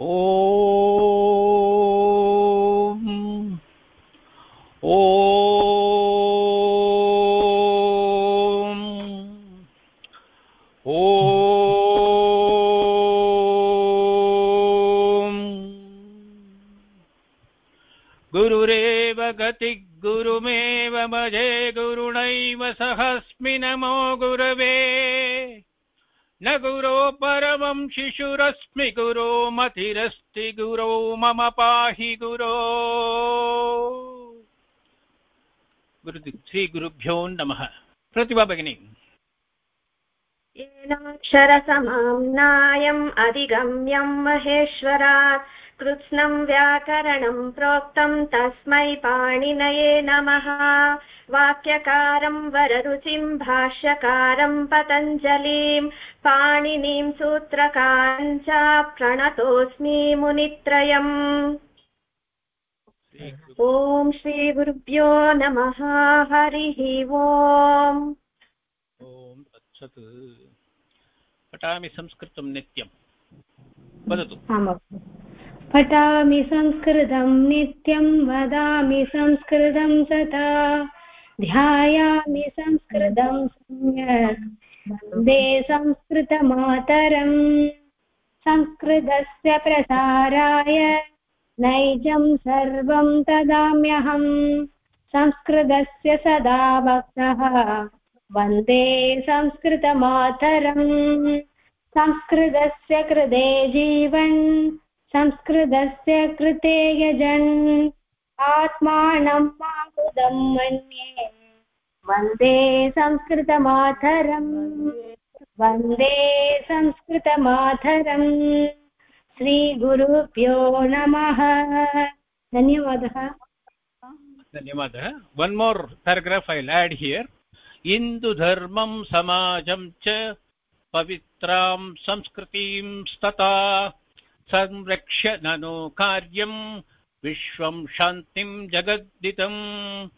ॐ गुरुरेव गतिः भजे गुरुणैव सहस्मि नमो गुरवे। न गुरो शिशुरस्मि गुरो मतिरस्ति गुरो, मम पाहि गुरो। गुरु श्रीगुरुभ्यो नमः। प्रतिभा भगिनी। येनाक्षरसमां नायम् अधिगम्यं महेश्वरात् कृत्स्नं व्याकरणं प्रोक्तं तस्मै पाणिनये नमः। वाक्यकारं वररुचिं भाष्यकारं पतञ्जलिं पाणिनीं सूत्रकारं च प्रणतोऽस्मि मुनित्रयम्। ॐ श्रीगुरुभ्यो नमः हरिः ओम्। ॐ तत्सत्। पठामि संस्कृतं नित्यं। वदतु। पठामि संस्कृतं नित्यं वदामि संस्कृतं सदा। ध्यायामि संस्कृतं सम्यक्। वंदे संस्कृतमातरम्। संस्कृतस्य प्रसाराय नैजं सर्वं ददाम्यहम् संस्कृतस्य सदा भक्तः। वंदे संस्कृतमातरम्। संस्कृतस्य कृते जीवन्। संस्कृतस्य कृते यजन्। आत्मानं माबुदं मन्ये। वंदे संस्कृतमाधरम्। वंदे संस्कृतमाधरम्। श्रीगुरुभ्यो नमः। धन्यवादः। धन्यवादः। One more paragraph I'll add here इन्दुधर्मं समाजं च पवित्रां संस्कृतिं स्तता संरक्ष्य ननु कार्यम्। विश्वं शान्तिं जगद्दितम्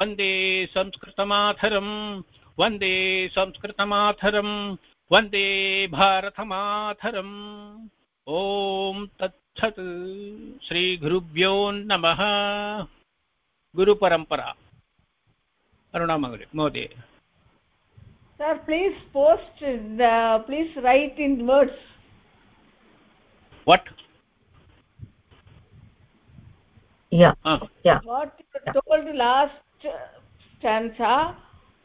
वंदे संस्कृतमाथरम् वंदे संस्कृतमाथरम् वंदे भारतमाथरम्। ॐ तत्सत् श्रीगुरुभ्यो नमः। गुरुपरम्परा। अरुणा महोदय। Sir, please post, the, please write in words. what? Yeah uh. yeah what you told yeah. last stanza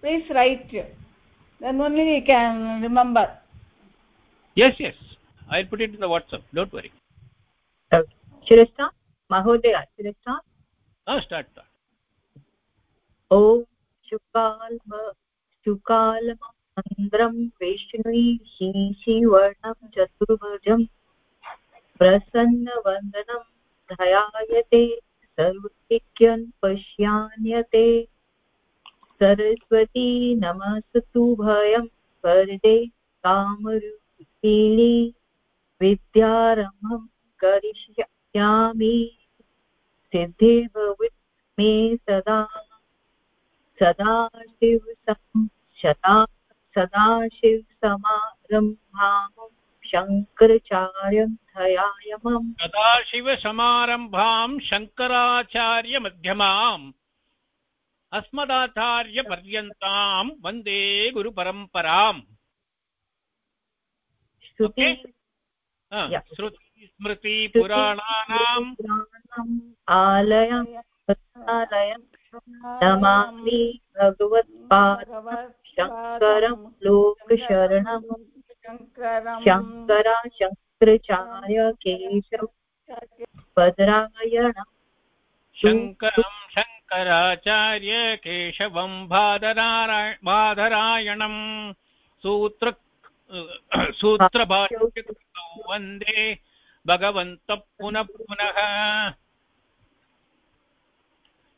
please write then only we can remember yes yes i'll put it in the whatsapp don't worry okay should i start mahodaya should i start ah start start ॐ शुकाल्म शुकालमन्द्रं वैष्णवी शीशिवर्णं चतुर्भुजम् प्रसन्नवन्दनं ध्यायते सर्वैक्यन् पश्यान्यते। सरस्वती, नमस्तु भयं वरदे कामरूपिणी विद्यारम्भं करिष्यामि। सिद्धे मे सदा सदा शिव सदा सदाशिवसमारम्भामं शङ्कराचार्यं धयायमम् सदाशिवसमारम्भां शङ्कराचार्यमध्यमाम् अस्मदाचार्यपर्यन्तां वंदे गुरुपरम्पराम्। श्रुति स्मृति पुराणानाम्। आलयम् आलयम् नमामि भगवत्पादं शङ्करं लोकशरणम्। शङ्करा शङ्कराचार्य केशव पदरायणम् शङ्करं शङ्कराचार्य केशवं बाधरायणम् सूत्र सूत्रभाष्यकृतौ वंदे भगवन्तः पुनः पुनः।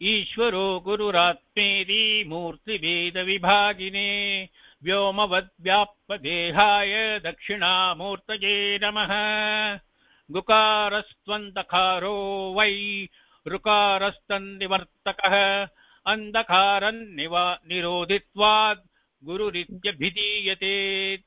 ईश्वरो गुरुरात्मेति मूर्तिभेदविभागिने व्योमवद्व्याप्तदेहाय दक्षिणामूर्तये नमः। गुकारस्त्वन्धकारो वै ऋकारस्तन्निवर्तकः। अन्धकारन्निवा निरोधित्वात् गुरुरित्यभिधीयते।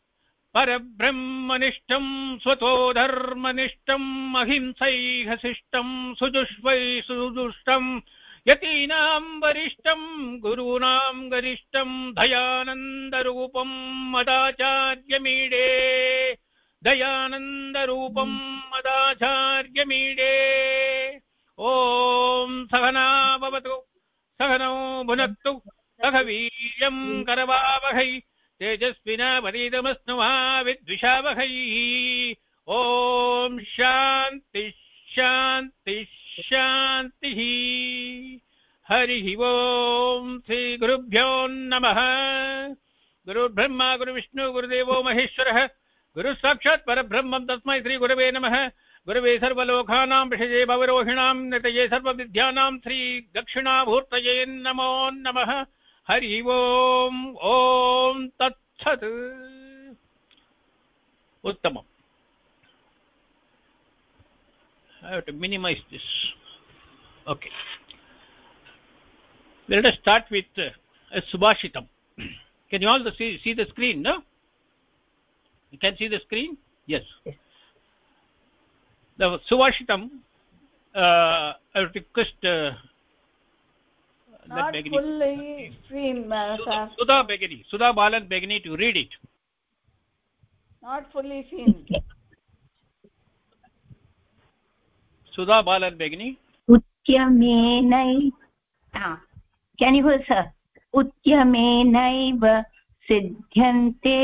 परब्रह्मनिष्ठं स्वतो धर्मनिष्ठम् अहिंसैहशिष्टं सुजुष्वै सुदुष्टम् यतीनां वरिष्ठं गुरूणां गरिष्ठं, दयानन्दरूपं मदाचार्यमीडे। दयानन्दरूपं मदाचार्यमीडे। ॐ सहना भवतु, सहनौ भुनक्तु सह वीर्यं करवावहै तेजस्विनावरीतमस्नुवा विद्विषावहै ॐ शान्ति शान्ति शान्तिः। हरिः ओम् श्रीगुरुभ्यो नमः। गुरुर्ब्रह्मा, गुरुविष्णु, गुरुदेवो महेश्वरः। गुरुः साक्षात् परब्रह्मं तस्मै श्रीगुरवे नमः। गुरवे सर्वलोकानां विषये भवरोहिणां नतये सर्वविद्यानां श्रीदक्षिणाभूर्तये नमो नमः। हरि ओम् ॐ तत्सत्। उत्तमम्। I have to minimize this. Okay. Let us start with uh, a Subhashitam. Can you all the see, see the screen, no? You can see the screen? Yes. Yes. The Subhashitam, uh, I request uh, not Begini- fully seen uh, Sudha, sir Sudha Begini, Sudha Balan Begini to read it. not fully seen Sudha Balan Begini. उद्यमेनै can you sir सिद्ध्यन्ते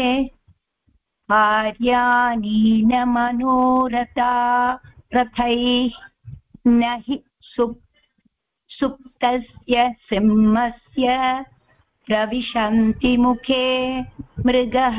कार्याणि न मनोरथा रथैः न हि सुप् सुप्तस्य सिंहस्य प्रविशन्ति मुखे मृगः.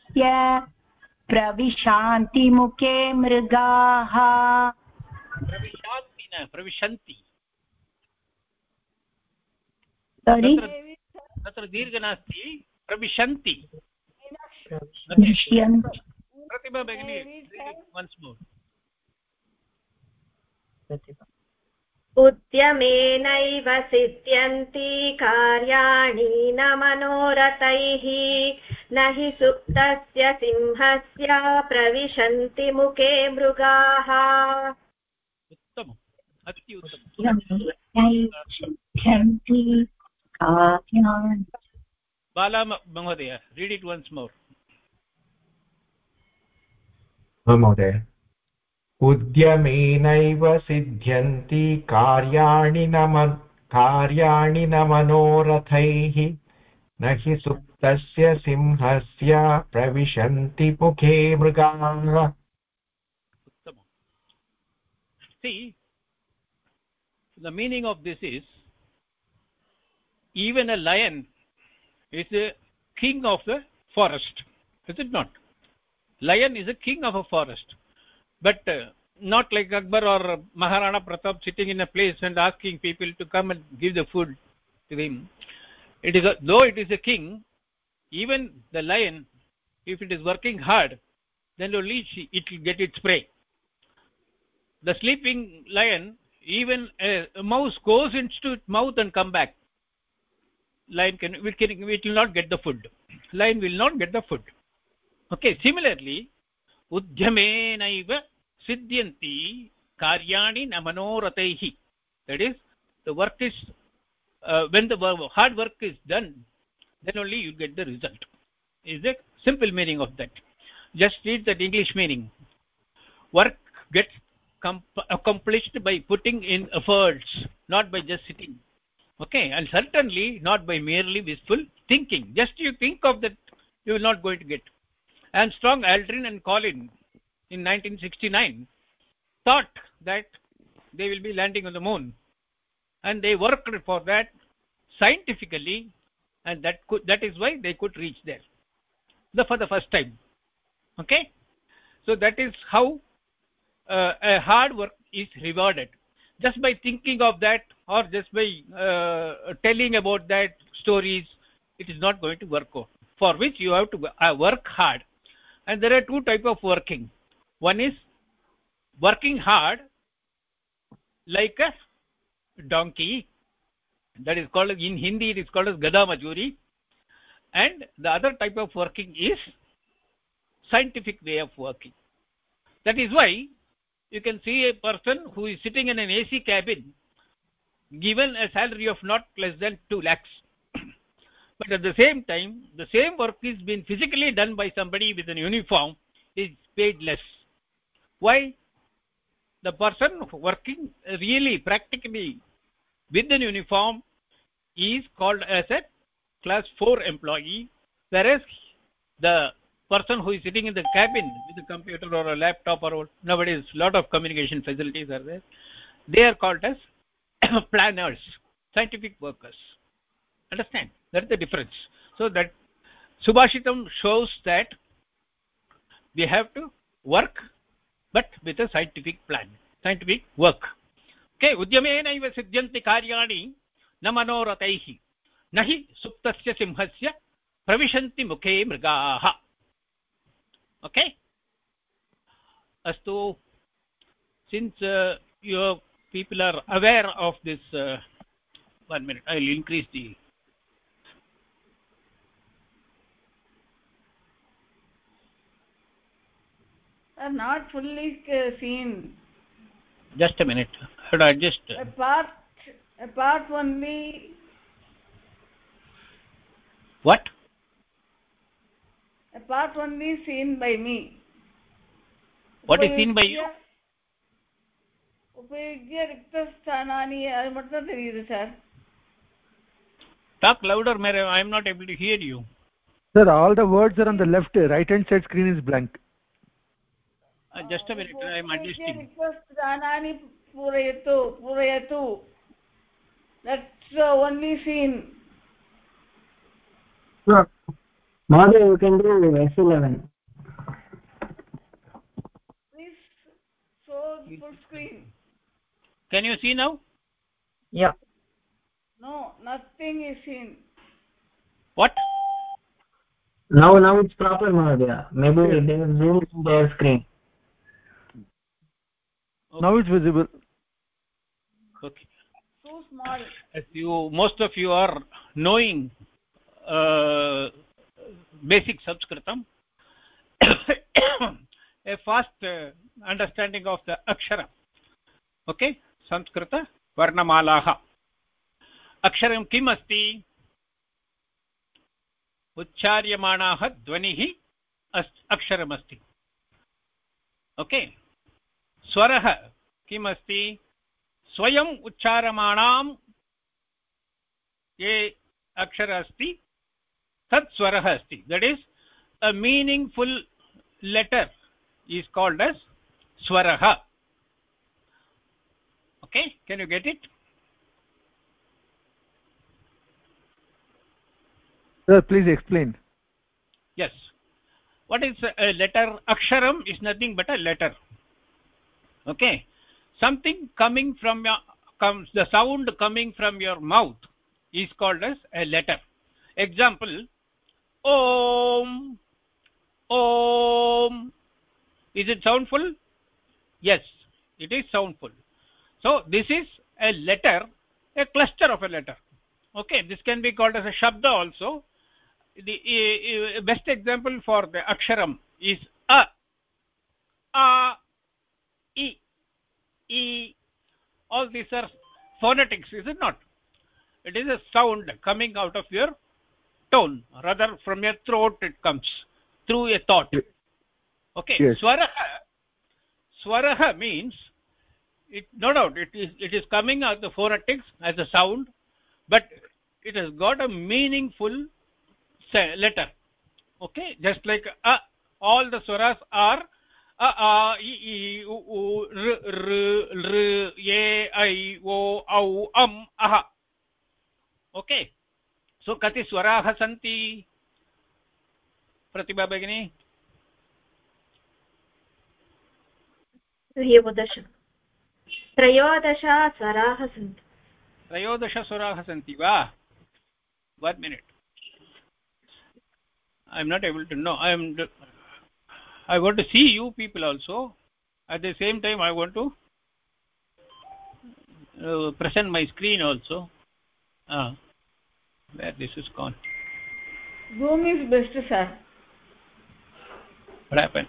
प्रविशान्ति मुखे मृगाः। na, pravishanti. सोरि तत्र दीर्घ नास्ति। प्रविशन्ति। प्रतिभा भगिनी? वन्स् मोर् प्रतिभा उद्यमेनैव सिद्ध्यन्ति कार्याणि न मनोरथैः। न हि सुप्तस्य सिंहस्य प्रविशन्ति मुखे मृगाः। उत्तमम्। अति उत्तमम्। बाला महोदय रीड् इट् वन्स् मोर् महोदय। उद्यमेनैव सिद्ध्यन्ति कार्याणि न मन कार्याणि न मनोरथैः न हि सुप्तस्य सिंहस्य प्रविशन्ति मुखे मृगाः the meaning of this is even a lion is a king of the forest is it not lion is a king of a forest but uh, not like akbar or maharana pratap sitting in a place and asking people to come and give the food to him. It is a, though it is a king even the lion if it is working hard then only she- it will get its prey. The sleeping lion even a, a mouse goes into its mouth and come back. Lion can it, can it will not get the food. Lion will not get the food. Okay similarly udyamenaiva siddhyanti karyani na manorataihi that is the work is uh, when the hard work is done then only you get the result. Is the simple meaning of that? Just read that english meaning. Work gets accomplished by putting in efforts not by just sitting. Okay and certainly not by merely wishful thinking. Just you think of that you will not going to get. And strong aldrin and collin in 1969 thought that they will be landing on the moon. And they worked for that scientifically and that could that is why they could reach there. The for the first time. Okay? So that is how uh, a hard work is rewarded. Just by thinking of that or just by uh, telling about that stories it is not going to work out. For which you have to uh, work hard. And there are two type of working one is working hard like a donkey. That is called in hindi it is called as gada majuri and the other type of working is scientific way of working. That is why you can see a person who is sitting in an ac cabin given a salary of not less than 2 lakhs. But at the same time the same work is being physically done by somebody with an uniform is paid less why the person working really practically with an uniform is called as a class 4 employee whereas the person who is sitting in the cabin with a computer or a laptop or nowadays lot of communication facilities are there they are called as planners scientific workers. Understand? That is the difference. So that subhashitam shows that we have to work with a scientific plan scientific work okay udyamenaiva siddhyanti karyani न मनोरथैः न हि सुप्तस्य सिंहस्य प्रविशन्ति मुखे मृगाः since uh, you people are aware of this uh, one minute i will increase the are not fully uh, seen. Just a minute. How i just a part a part only. What? A part only seen by me. What is seen by you? ಉಪಯುಜ್ಯ ರಿಕ್ತಸ್ಥಾನಾನಿ ಅದು ಮಾತ್ರ ತಿಳಿಯುದು sir. talk louder mere. I am not able to hear you. Sir all the words are on the left right hand side screen is blank. uh, just a minute i am adjusting रिक्तस्थानानि पूरयतु पूरयतु that's uh, only seen Sure. Mahadev, you can do S11. please show full screen can you see now yeah no nothing is seen what Now, now it's proper, Mahadev. Maybe they have zoomed in their screen. Now it's visible okay too small as you most of you are knowing uh, basic sanskritam a fast uh, understanding of the akshara okay Sanskrit वर्णमालाः अक्षरं किम् अस्ति उच्चार्यमाणाः ध्वनिः अस् अक्षरमस्ति okay स्वरः किमस्ति? स्वयम् उच्चारमाणां ये अक्षर अस्ति तत् स्वरः अस्ति। That is a meaningful letter is called as स्वरः। Okay can you get it please explain yes. What is a letter? Aksharam is nothing but a okay. Something coming from your comes the sound coming from your mouth is called as a letter. Example om om. Is it soundful yes it is soundful so this is a letter a cluster of a letter. Okay this can be called as a shabda also. The uh, best example for the aksharam is a a e e all these are phonetics is it not? It is a sound coming out of your tone rather from your throat it comes through a thought. Okay Yes. swaraha swaraha means it no doubt it is it is coming out the phonetics as a sound but it has got a meaningful letter. Okay just like a all the swaras are r e i o au am aha okay. So कति स्वराः सन्ति प्रतिभा भगिनी त्रयोदश त्रयोदश स्वराः सन्ति त्रयोदशस्वराः सन्ति वा? One minute I am not able to know I am i want to see you people also. At the same time i want to uh, present my screen also. Ah where this is gone. Zoom is best sir. What happened?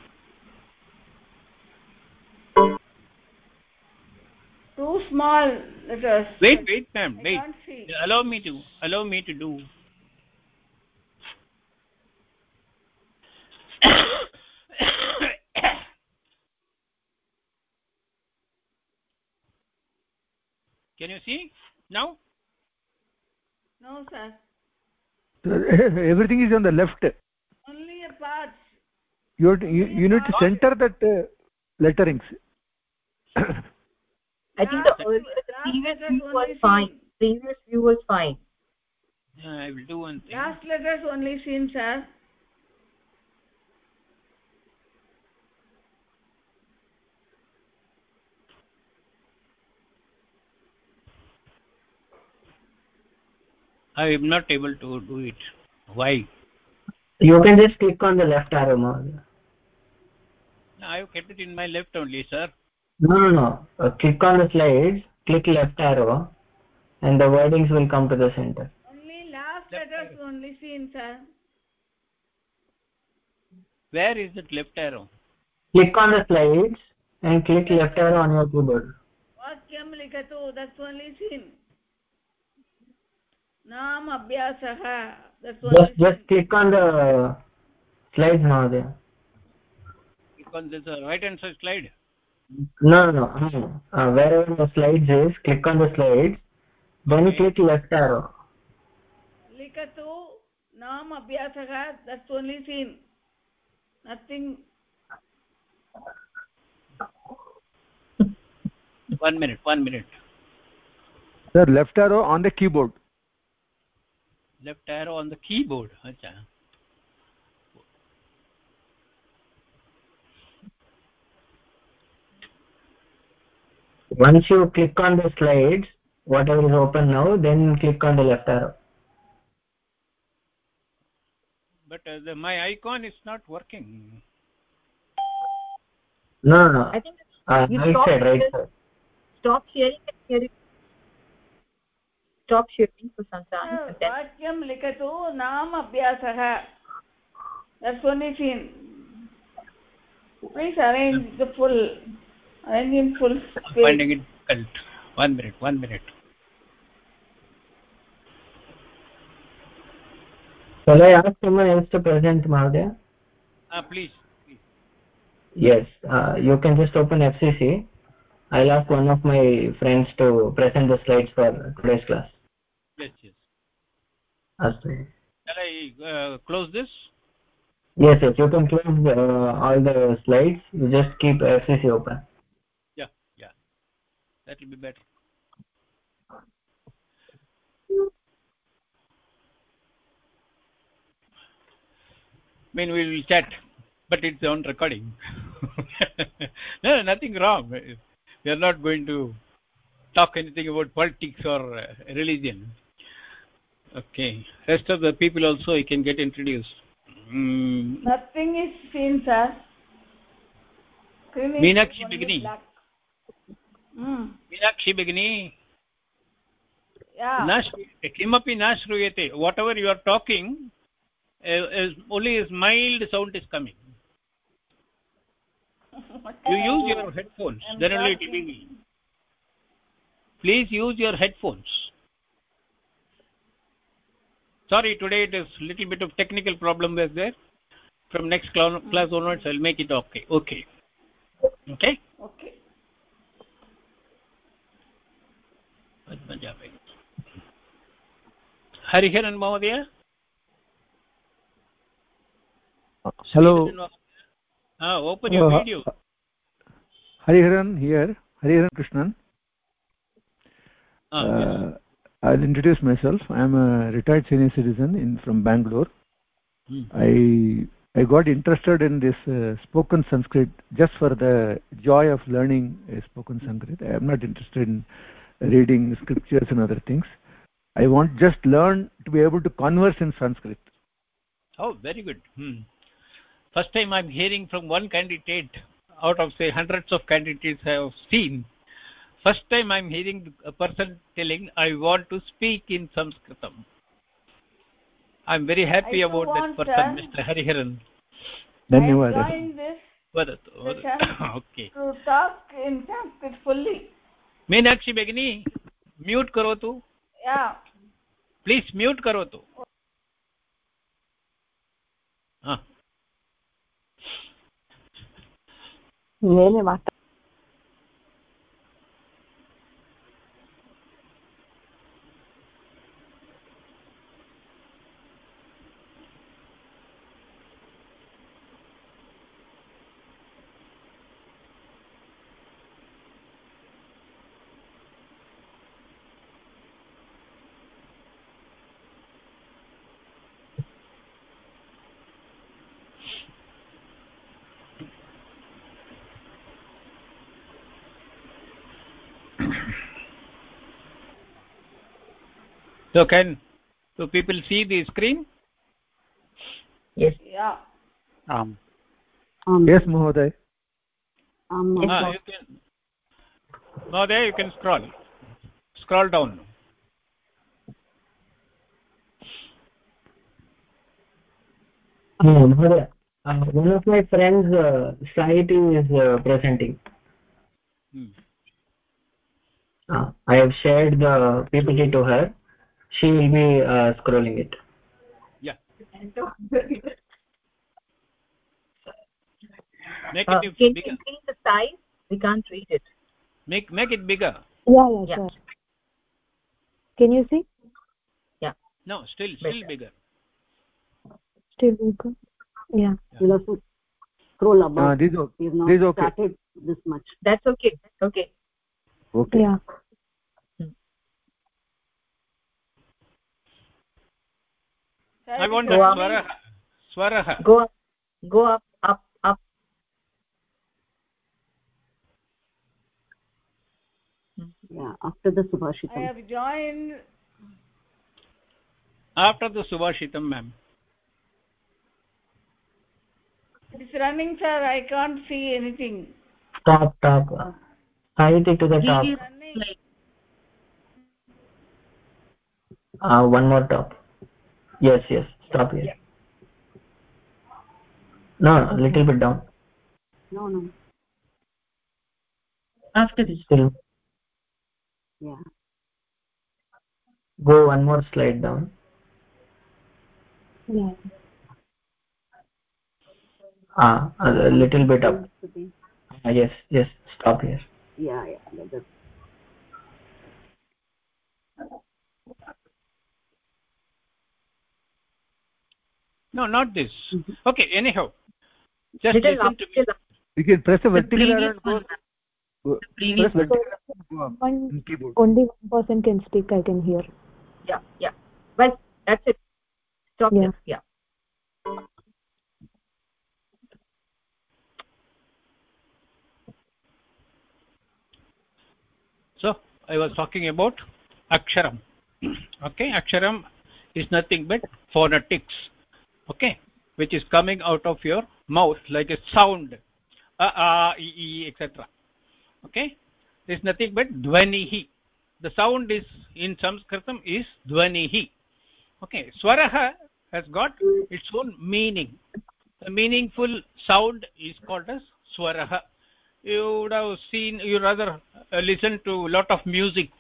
Too small letters wait wait ma'am wait. allow me to allow me to do. Can you see? Now no sir. Everything is on the left. Only a part. You to, you, you need to center that uh, letterings. I think the, earlier, the previous view was fine. previous view was fine. Yeah, i will do one thing. Last letters only seen sir i am not able to do it. Why? You can just click on the left arrow i have kept it in my left only sir. No no no. Uh, click on the slides click left arrow and the wordings will come to the center. Only last letters only seen sir. Where is that left arrow? Click on the slides and click left arrow on your keyboard. Vakyam likatu that's only seen नाम अभ्यासः just click on the slides now there click on this uh, right hand side slide no no no uh, wherever the slides is click on the slides then okay. click left arrow likatu naam abhyasah that's only seen nothing one minute one minute sir left arrow on the keyboard left arrow on the keyboard acha once you click on the slides whatever is open now then click on the left arrow. But uh, the, my icon is not working. No no no. I think uh, right side right side stop sharing and sharing stop sharing for some time vakyam likatu naam abhyasah that's only seen please arrange the full arrange in full space. finding it difficult one minute one minute shall i ask someone else to present mahodaya ah please, please. yes uh, you can just open fcc i'll ask one of my friends to present the slides for today's class yes yes. Astu shall i uh, close this? Yes yes you can close uh, all the slides. You just keep fcc open. Yeah yeah. That will be better. I mean we will chat but it's on recording. No nothing wrong. We are not going to talk anything about politics or uh, religion okay rest of the people also you can get introduced mm. nothing is seen sir meenakshi begini mm. meenakshi begini yeah न किमपि न श्रूयते what ever you are talking only a mild sound is coming you use your headphones I'm then only it will be please use your headphones sorry today it is little bit of technical problem was there. From next class, class onwards i'll make it okay okay. Okay? Okay. Hariharan mahodaya hello. Ah open your uh, video. Hariharan here hariharan krishnan. Ah, uh, yes. I'll introduce myself. I'm a retired senior citizen in from bangalore. Hmm. i i got interested in this uh, spoken sanskrit just for the joy of learning uh, spoken sanskrit. I am not interested in reading scriptures and other things. I want just learn to be able to converse in sanskrit. Oh very good. Hmm. first time i'm hearing from one candidate out of say hundreds of candidates i have seen first time i'm hearing a person telling i want to speak in sanskritam i'm very happy I about that person uh, mr hariharan धन्यवादः I joined this वदतु वदतु okay to talk in Sanskrit fully. Meenakshi भगिनी mute करोतु Yeah. Please mute करोतु so can do people see the screen? Yes. Yeah. आम् yes mahoday ah, you can no there you can scroll. Scroll down. Uh, Mahoday, uh, one of my friends uh, Saiti is uh, presenting. Hmm. uh, i have shared the ppt to her she will be uh, scrolling it. Yeah. Make uh, it can you bigger. increase the size? We can't read it. Make make it bigger. Yeah yeah Yeah. sure. Can you see? Yeah. No still still bigger. Still bigger. Yeah. You'll have to scroll above uh, this is okay we've not this okay. started this much. That's okay. Okay. Okay. Yeah i want Go up. swarah swarah go up go up up up yeah after the I subhashitam have joined. after the subhashitam ma'am It's running, sir. I can't see anything. top top uh, Saiti to the top Give Running. uh, one more top yes yes. Stop here. No a little bit down. No no. After this still yeah. Go one more slide down. Yeah. Ah a little bit up. Ah, yes yes. Stop here. Yeah yeah that- that's no not this. Mhm. okay anyhow just little listen to me. little you can press the the vertical arrow and go, one. Ma'am. go the previous press one. vertical arrow and go up one only one person can speak i can hear. Yeah yeah. But that's it. Stop Yeah. there yeah. So i was talking about aksharam. Okay aksharam is nothing but phonetics okay. Which is coming out of your mouth like a sound. A a e e etc okay. There's nothing but dvanihi the sound is in sanskritam is dvanihi okay. Swaraha has got its own meaning. The meaningful sound is called as swaraha. You would have seen you rather uh, listen to a lot of music.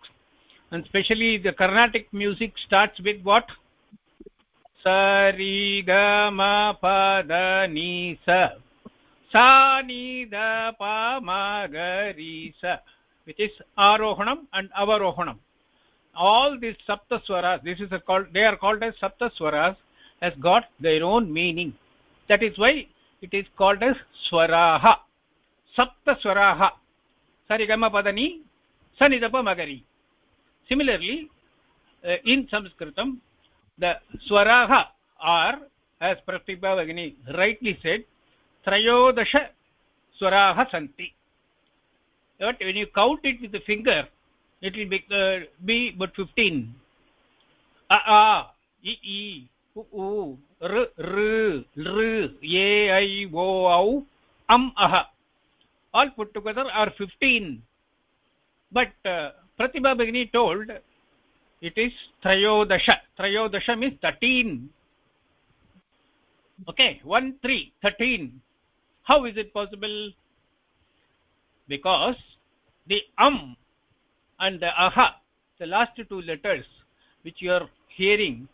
And especially the carnatic music starts with what सरी ग म प the स सा नि स which is आरोहणम् and अवरोहणम्. All this सप्तस्वरास् this is they are called as सप्तस्वरास् has got their own meaning that is why it is called as स्वराः सप्तस्वराः सरि गम मगरी सिमिलर्ली इन् संस्कृतं the swaraha are as pratibha vagini rightly said trayodasha swaraha santi but when you count it with the finger it will be, uh, be but 15 a a i i u u r r r a i o au am aha all put together are 15 but uh, pratibha bagini told it is trayodasha. Trayodasha means 13 okay 1 3 13 how is it possible? Because the am and the aha the last two letters which you are hearing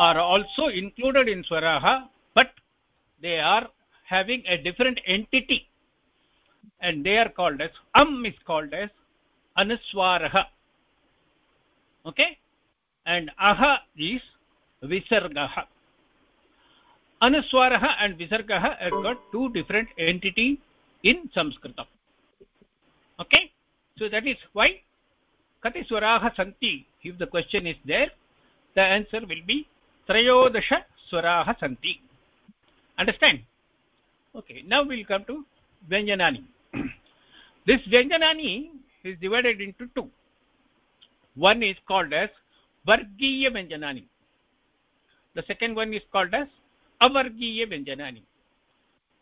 are also included in swaraha but they are having a different entity. And they are called as am is called as anuswaraha aha is visargaha anuswaraha and visargaha have got two different entity in sanskritam okay so that is why kati swaraha santi if the question is there the answer will be trayodasha swaraha santi understand okay now we'll come to vyanjanani this vyanjanani is divided into two one is called as vargiya vyanjanani. The second one is called as avargiya vyanjanani.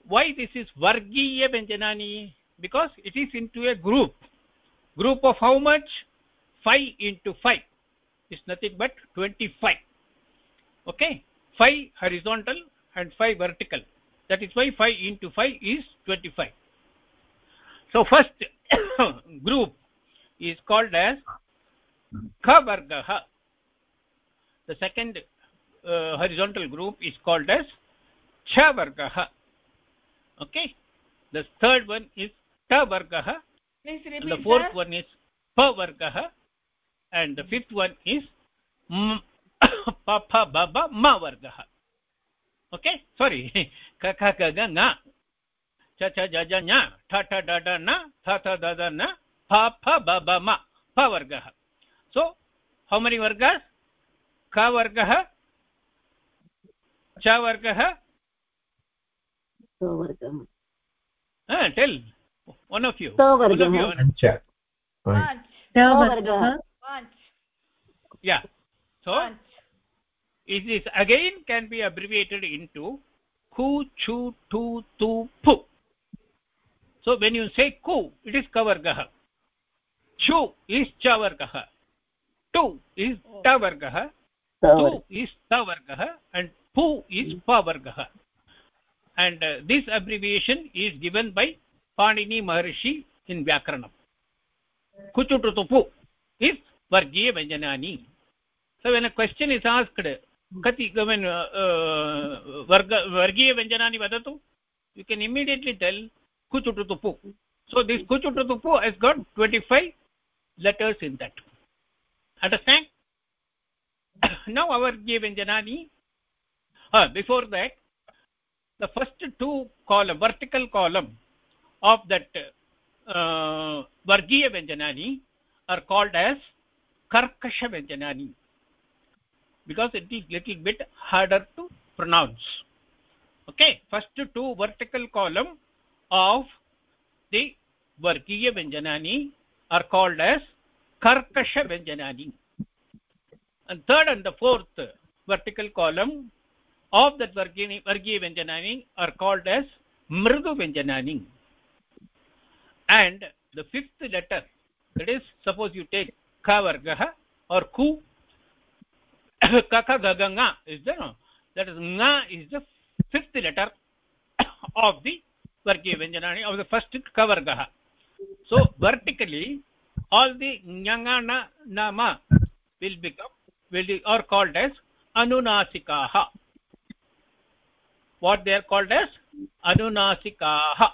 Why this is vargiya vyanjanani? Because it is into a group. Group of how much? 5 into 5 is nothing but 25 okay? 5 horizontal and 5 vertical. That is why 5 into 5 is 25 so first group is called as kavargaha the second uh, horizontal group is called as chavargaha okay the third one is and the fourth sir. one is pavargaha and the fifth one is m- papa baba ma vargaha okay sorry ka ka ga ga nga cha cha ja ja nya tha tha da da na tha tha da da na pa pa ba ba ma pa vargaha so how many वर्गस् क वर्गः च वर्ग tell one of you so is is again can be abbreviated into खु छु to तु फु so when you से कु इट् इस् कवर्गः छु इस् च वर्गः टु इस् ट वर्गः टु इस् त वर्गः अण्ड् पु इस् प वर्गः and this abbreviation is given by Panini Maharshi in व्याकरणं कुचु टु पु इस् वर्गीय व्यञ्जनानि so when a question is asked कति गवन् वर्ग वर्गीयव्यञ्जनानि वदतु यु केन् इमिडियेट्लि टेल् कुचुटुतुपु so this कुचुटुतुपु has got twenty five letters in that understand now our vyanjanani uh, before that the first two column vertical column of that uh, vargiya vyanjanani are called as karkasha vyanjanani because it is little bit harder to pronounce okay first two vertical column of the vargiya vyanjanani are called as column of that vargiya vargiya vyanjanani are called as mridu vyanjanani and the fifth letter that is suppose you take ka vargah or ku kaka gaga nga is there no? that is nga is the fifth letter of the vargiya vyanjanani of the first ka vargah so vertically all the nyangana nama will become will be are called as anunasikaha. What they are called as? Anunasikaha.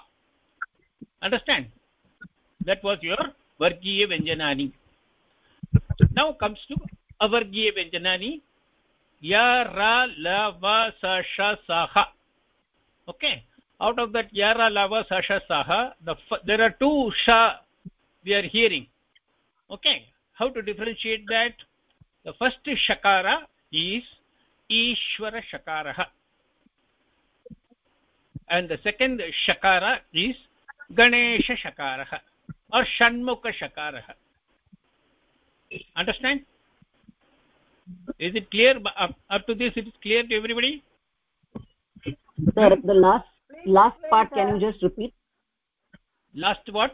Understand? That was your vargiya vyanjanani now comes to avargiya vyanjanani ya ra la va sa sha sa ha. Okay. Out of that ya ra la va sa sha sa ha the there are two sha we are hearing okay how to differentiate that the first shakara is ishvara shakarah and the second shakara is ganesha shakarah or shanmukha shakarah understand is it clear up, up to this it is clear to everybody sir the last last part can you just repeat last what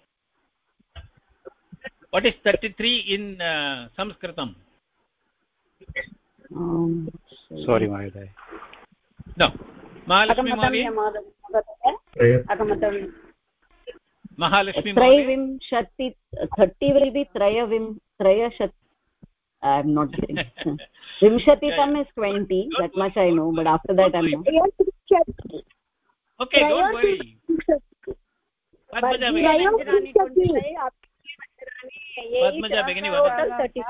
what is 33 in uh, sanskritam um, sorry mahoday no mahalakshmi अगमतं mahalakshmi mahodaya त्रैविंशति thirty will be त्रयविं त्रयशत् I am not विंशतितम् is twenty that much I know but after that I am okay don't worry padmaja vadatu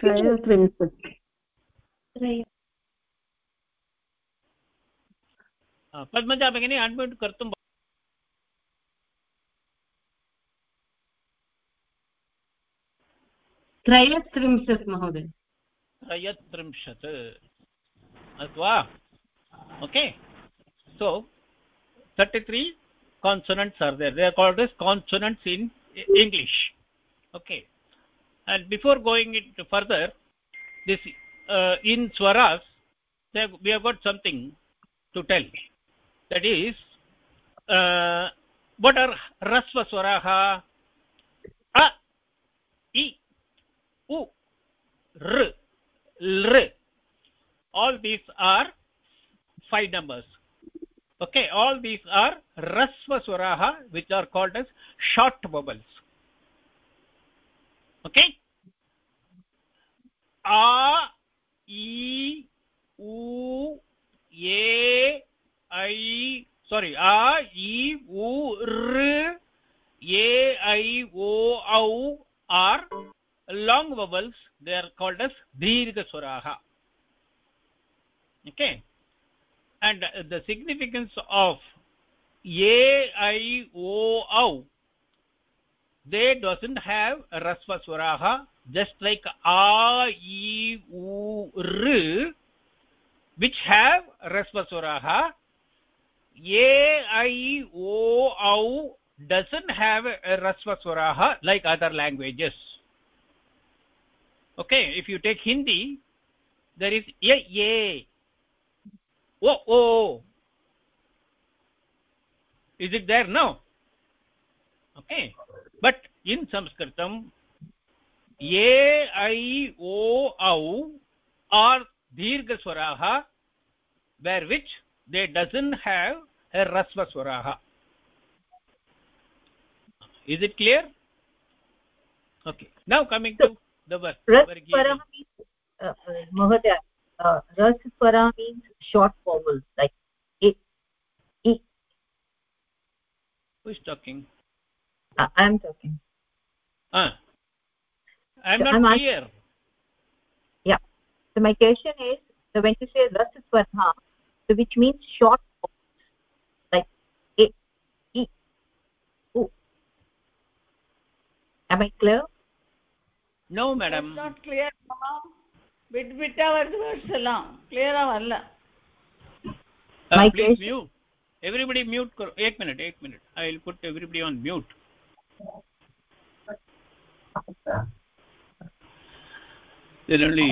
त्रयस्त्रिंशत् Uh, Padmaja भगिनी unmute कर्तुं त्रयस्त्रिंशत् महोदय। त्रयत्रिंशत् अस्तु वा okay so 33 consonants are there. They are called as consonants in english. Okay. And before going it further this uh, in swaras have, we have got something to tell. That is uh, what are rasva swaraha? A i u r l all these are five numbers okay all these are rasva swaraha which are called as short vowels okay a e u a i sorry a e u r a i o au are long vowels they are called as dirgha swaraha okay and the significance of a i o au they doesn't have rasva swaraha just like a e u r which have rasva swaraha a i o au doesn't have a rasva swaraha like other languages. Okay if you take hindi there is a a o o is it there no okay but in sanskritam au are dirgha swaraha where which they doesn't have a rasva swaraha is it clear okay now coming to the verb uh, uh, Mahodaya, uh, Raswara means short vowels, like it, it. who is talking Uh, I'm talking. ah i'm So not I'm ask- clear So my question is, so when you say Raswara, so which means short vowels, like it, it. Am I clear? no It's madam not clear bit bit our words along clear avalla uh, please mute everybody mute karo 1 minute 1 minute i will put everybody on mute there only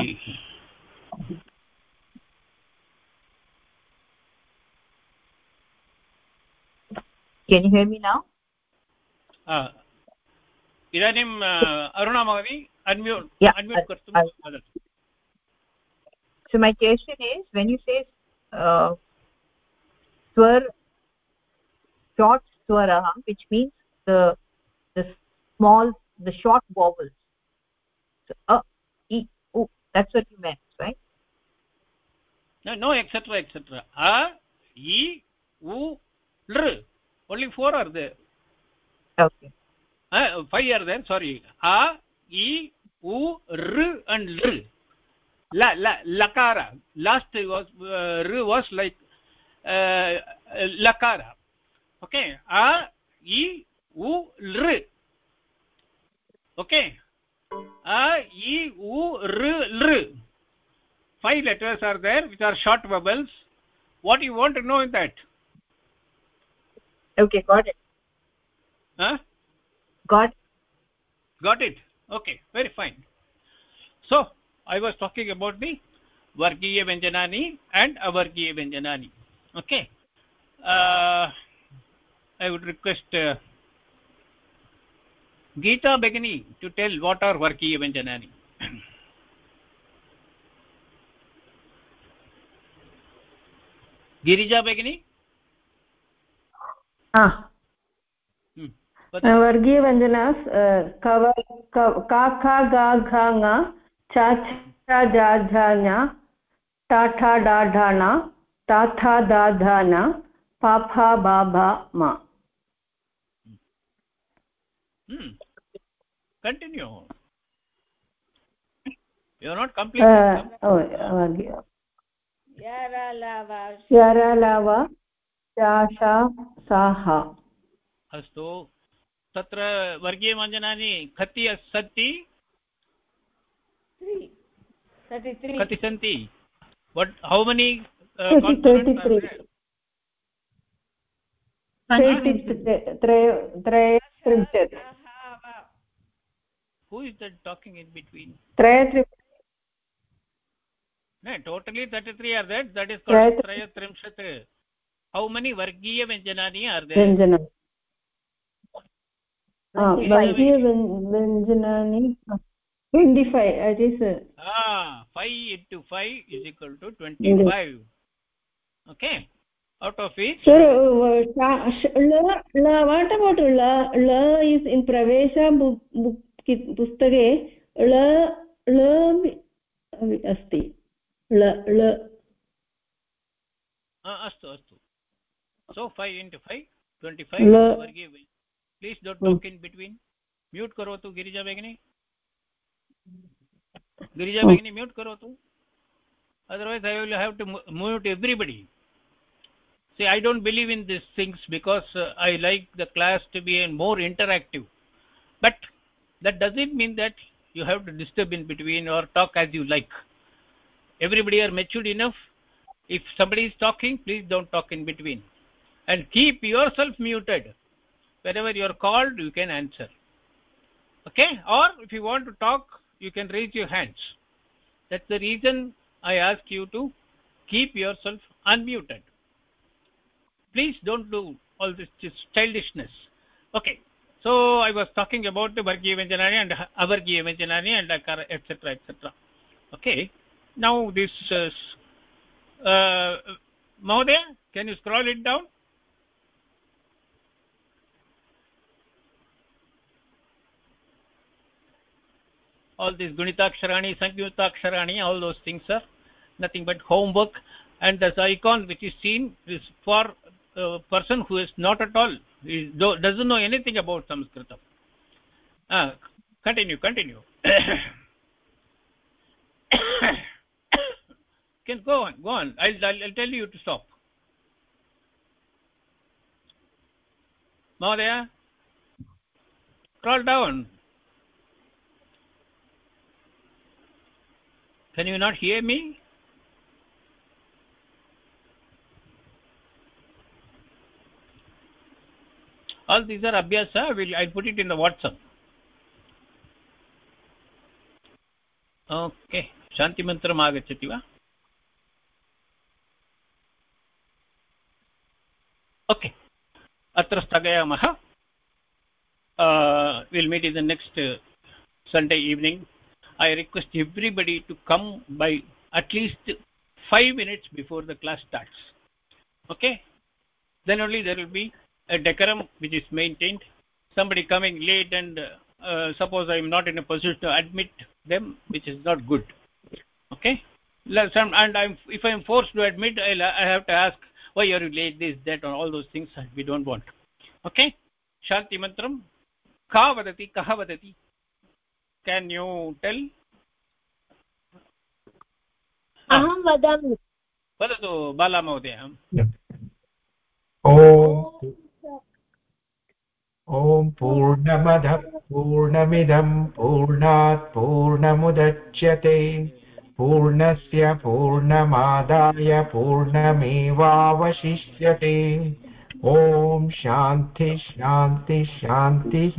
can you hear me now ah idanim aruna magavi unmute unmute kartum So my question is, when you say uh, swar, short swara, which means the the small, the short vowels, so, uh, e u that's what you meant right? No no etc etc a e u r only four are there. Okay. Uh, five are there sorry. A e u r and l la la lakara last was uh, r was like uh, lakara okay. A e u r. Okay. A e u r l five letters are there which are short vowels. What you want to know in that? Okay got it. Huh? Got got it. Okay very fine. So i was talking about the vargiya vyanjanani and avargiya vyanjanani okay uh, i would request uh, geeta begini to tell what are vargiya vyanjanani Girija भगिनी वर्गीयव्यञ्जनास् कव का खा गा घा ङ चा छा जा झा ञ टा ठा डा ढा न ता था दा धा न पा फा बा भा मा। Continue. You are not complete. यारालावा चाशा साः अस्तु। तत्र वर्गीयव्यञ्जनानि कति सन्ति कति सन्ति वट् हौ मनि त्रयस्त्रिंशत् who is that talking in between त्रयत्रि no totally 33 are there that is called trayatrimshat how many vargiya vyanjanani are there vyanjana vargiya vyanjanani 25 it is ah 5 into 5 is equal to 25 okay out of it sir uh, la la what about la la is in pravesha pustake la la asti ल ल अस्तु अस्तु so five into five twenty five वर्गे please don't talk in between mute करोतु गिरिजा भगिनी गिरिजा भगिनी mute करोतु otherwise i will have to mute everybody see i don't believe in these things because uh, i like the class to be more interactive but that doesn't mean that you have to disturb in between or talk as you like everybody are matured enough if somebody is talking please don't talk in between and keep yourself muted wherever you are called you can answer okay or if you want to talk you can raise your hands. That's the reason i ask you to keep yourself unmuted. Please don't do all this childishness. Okay so i was talking about the vargiya vyanjanani and avargiya vyanjanani and etc etc okay now this uh, uh, can you scroll it down? All these Gunitaksharani, Sankyutakshirani, all those things are nothing but homework. And this icon which is seen is for a person who is not at all, doesn't know anything about Sanskrit. Uh, continue, continue. can go on go on I'll, I'll, I'll tell you to stop Mahodaya scroll down can you not hear me all these are abhyasa will i'll put it in the whatsapp okay शान्तिमन्त्रम् आगच्छति वा okay atra स्थगयामः uh, meet in the next uh, sunday evening i request everybody to come by at least 5 minutes before the class starts. Okay? Then only there will be a decorum which is maintained. Somebody coming late and uh, suppose i am not in a position to admit them which is not good. Okay? And i'm if i'm forced to admit I'll, i have to ask why are you late? This that and all those things we don't want. Okay? Shanti mantram ka vadati kah vadati can you tell? अहं वदामि। वदतु बाला महोदय ॐ ॐ पूर्णमदः पूर्णमिदं पूर्णात् पूर्णमुदच्यते। पूर्णस्य पूर्णमादाय पूर्णमेवावशिष्यते। ॐ शान्ति शान्ति शान्तिः।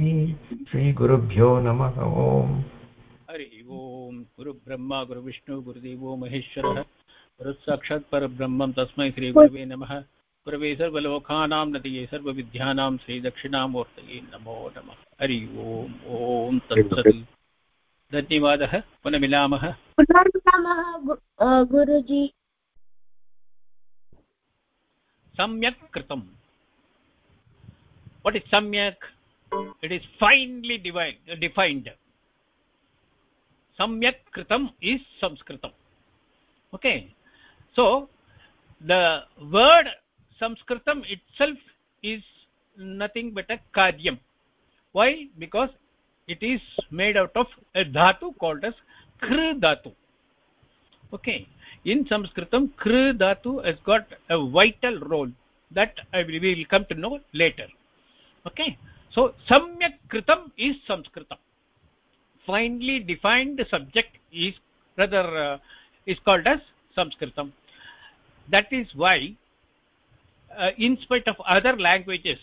श्रीगुरुभ्यो नमः ओम् हरिः ओम्। गुरुब्रह्मा गुरुविष्णु गुरुदेवो महेश्वरः। गुरुसाक्षात् परब्रह्मं तस्मै श्रीगुरवे नमः। गुरवे सर्वलोकानां नदये सर्वविद्यानां श्रीदक्षिणामूर्तये नमो नमः। हरि ओम् ॐ तत्सत्। धन्यवादः। पुनः मिलामः पुनर्मिलामः गुरुजी। सम्यक् कृतम्। What is samyak? It is finely defined. Samyak kritam is sanskritam okay. So the word sanskritam itself is nothing but a karyam. Why? Because it is made out of a dhatu called as kr dhatu okay. In sanskritam kr dhatu has got a vital role that I we will come to know later okay. So samyak kritam is sanskritam finely defined subject is rather uh, is called as sanskritam that is why uh, in spite of other languages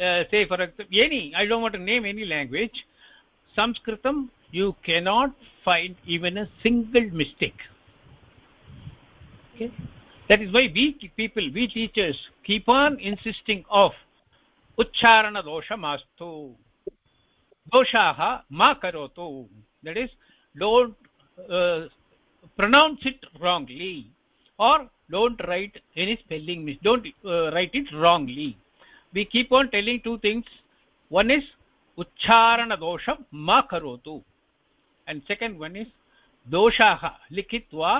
uh, say for any i don't want to name any language sanskritam you cannot find even a single mistake. Okay. That is why we people we teachers keep on insisting of उच्चारणदोष मास्तु दोषाः मा करोतु। That is don't pronounce it wrongly or don't write any spelling miss don't write it wrongly we keep on telling two things one is उच्चारणदोषं मा करोतु and second one is दोषाः लिखित्वा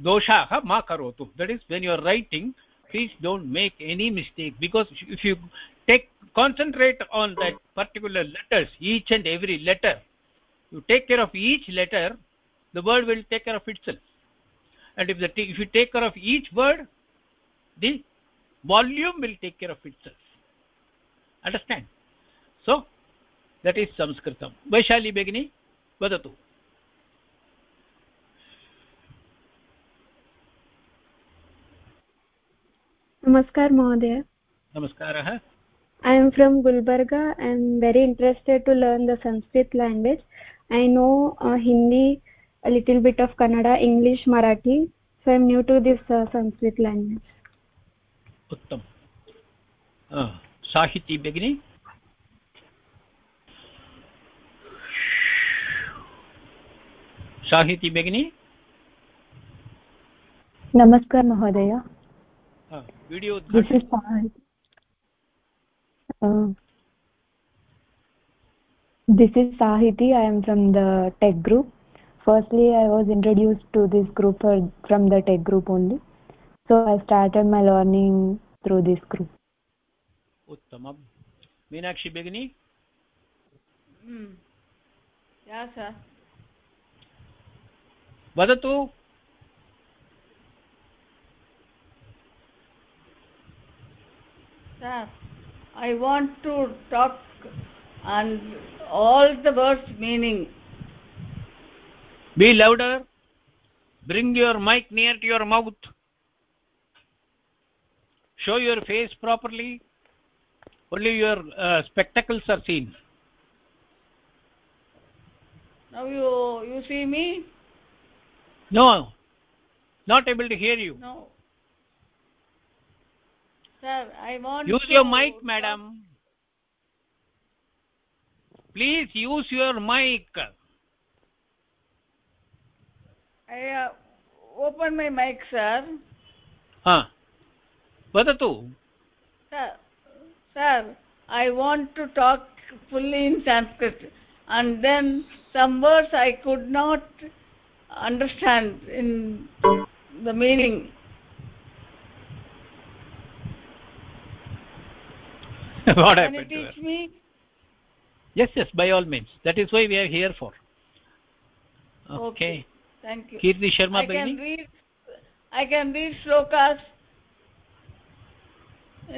दोषाः मा करोतु that is when your writing please don't make any mistake because if you take concentrate on that particular letters each and every letter you take care of each letter the word will take care of itself. And if the if you take care of each word the volume will take care of itself. Understand? So that is sanskritam vaishali begini vadatu नमस्कार महोदय. नमस्कार. I am from Gulbarga I am very interested to learn the Sanskrit language I know Hindi little bit of Kannada English Marathi so I am new to this Sanskrit language उत्तम. साहित्यि भगिनि? साहित्यि भगिनि? नमस्कार महोदय. Video this is uh, this is sahiti i am from the tech group firstly i was introduced to this group from the tech group only so i started my learning through this group उत्तमं मीनाक्षी भगिनी या सर् वदतु sir i want to talk and all the words meaning. Be louder. Bring your mic near to your mouth. Show your face properly. Only your uh, spectacles are seen. Now you you see me? No not able to hear you. No sir i want use your mic madam. Please use your mic. I uh, open my mic sir. Ha vadatu sir sir i want to talk fully in sanskrit. And then some words i could not understand in the meaning what can you happened to her? me yes yes by all means that is why we are here for okay, Okay. thank you kirti sharma i can read i can read shlokas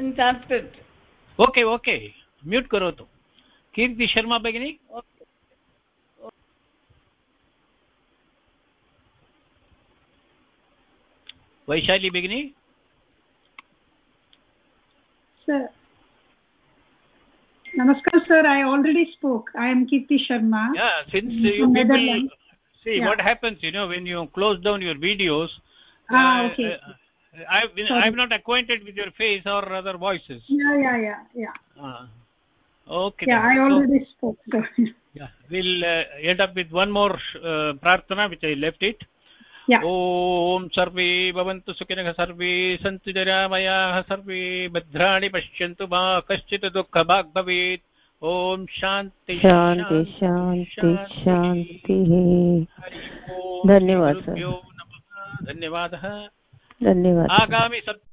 in sanskrit okay okay mute karotu kirti sharma bagini okay. vaishali bagini sir namaskar sir i already spoke i am kirti sharma yeah since you people Netherlands. see Yeah. what happens you know when you close down your videos Ah, uh, okay. uh, I've been, Sorry. I'm not acquainted with your face or other voices. yeah yeah yeah yeah Uh, okay. yeah then. i So, already spoke yeah, we'll uh, end up with one more uh, prarthana which I left it. ॐ सर्वे भवन्तु सुखिनः सर्वे सन्तु जरामयाः सर्वे भद्राणि पश्यन्तु मा कश्चित् दुःखभाग् भवेत्। ॐ शान्ति शान्ति शान्ति शान्तिः धन्यवादः धन्यवाद। धन्यवादः धन्यवादः आगामि सप्